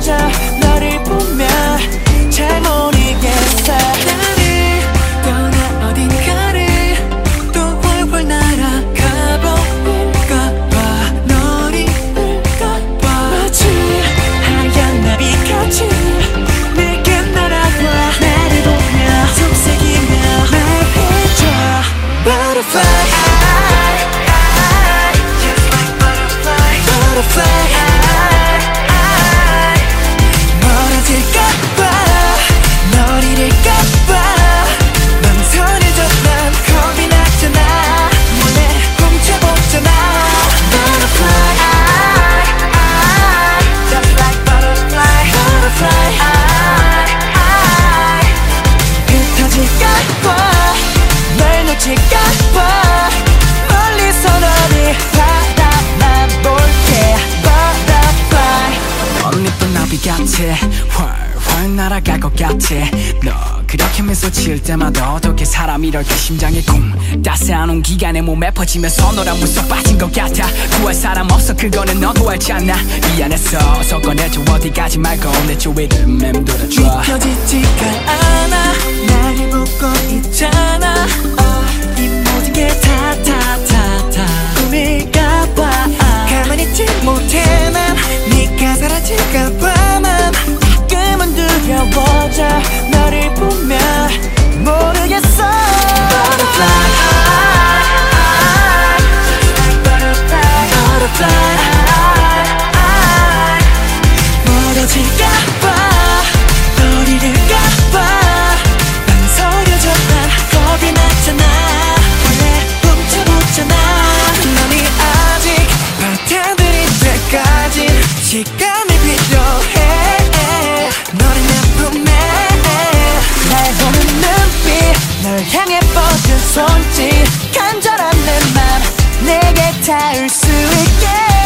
culture 이루어질까 봐. 멀리서 너를 바라만 볼게. Butterfly. 너는 예쁜 나비 같아 훨훨 날아갈 것 같아 너 그렇게 미소 지을 때마다 어떻게 사람 이럴까 심장에 쿵. 따스한 온기가 내 몸에 퍼지면서 너랑 무서 빠진 것 같아. 구할 사람 없어. 그거는 너도 알지 않나. 미안했어 서 꺼내줘. 어디 가지 말고 내 주위를 맴돌아줘. 믿겨지지가 않아. 너를 보면 손짓 간절한 내 맘 내게 닿을 수 있게.